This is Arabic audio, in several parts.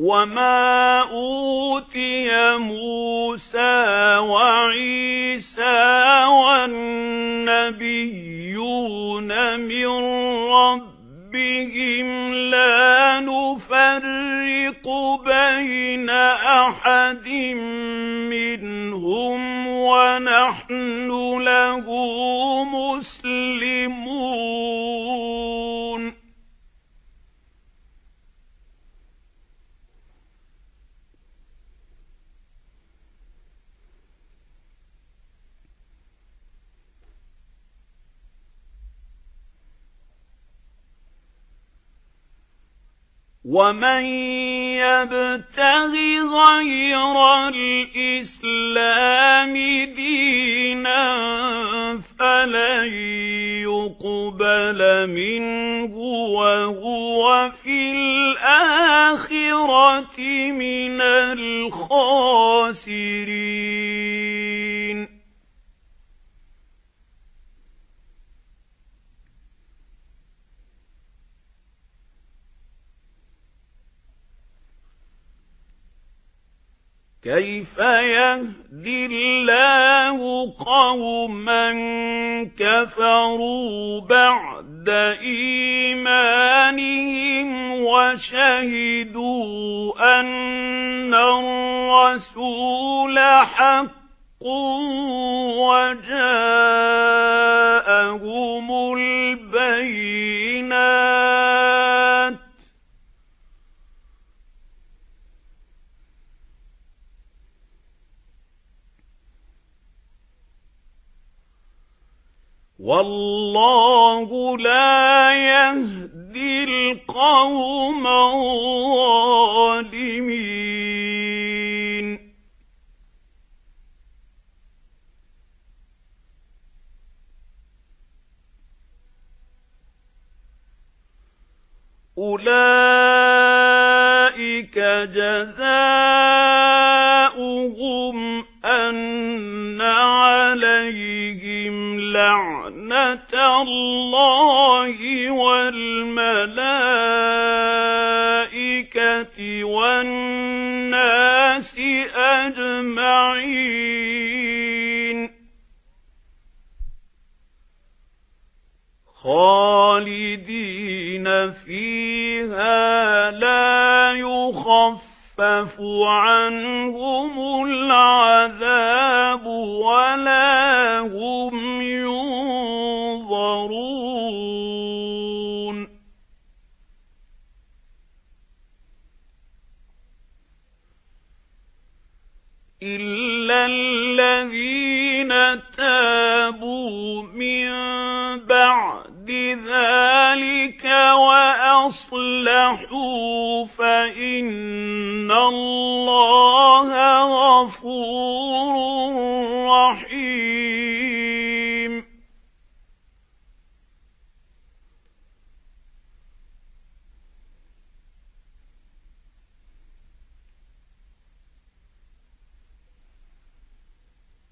وَمَا أُوتِيَ مُوسَى وَعِيسَى وَالنَّبِيُّونَ مِنْ رَبِّهِمْ لَا نُفَرِّقُ بَيْنَ أَحَدٍ مِنْهُمْ وَنَحْنُ لَهُ وَمَن يَبْتَغِ غَيْرَ الْإِسْلَامِ دِينًا فَلَن يُقْبَلَ مِنْهُ وَهُوَ فِي الْآخِرَةِ مِنَ الْخَاسِرِينَ كَيْفَ يَهْدِي اللَّهُ قَوْمًا كَفَرُوا بَعْدَ إِيمَانِهِمْ وَشَهِدُوا أَنَّ الرَّسُولَ حَقٌّ وَجَاءَهُمُ وَاللَّهُ لَا يَهْدِي الْقَوْمَ الظَّالِمِينَ. أُولَئِكَ جَزَاؤُهُمْ أَنَّ عَلَيْهِمْ لَعْنَةَ. اللَّهِ وَالْمَلَائِكَةِ وَالنَّاسِ أَجْمَعِينَ. خَالِدِينَ فِيهَا لَا يُخَفَّفُ عَنْهُمُ الْعَذَابُ إِلَّا الَّذِينَ تَابُوا مِن بَعْدِ ذَلِكَ وَأَصْلَحُوا فَإِنَّ اللَّهَ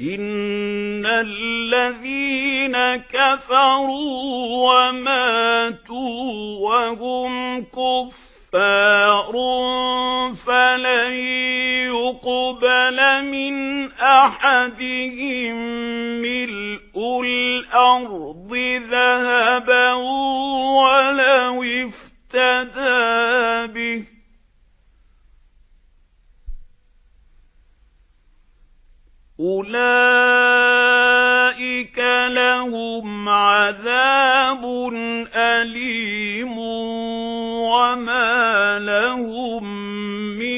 إِنَّ الَّذِينَ كَفَرُوا وَمَاتُوا وَهُمْ كُفَّارٌ فَلَن يُقْبَلَ مِنْ أَحَدِهِم مِّلْءُ الْأَرْضِ ذَهَبًا وَلَوِ افْتَدَىٰ بِهِ أُولَئِكَ لَهُمْ عَذَابٌ أَلِيمٌ وَمَا لَهُم مِّن